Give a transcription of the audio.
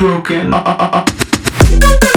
broken. Uh, uh, uh,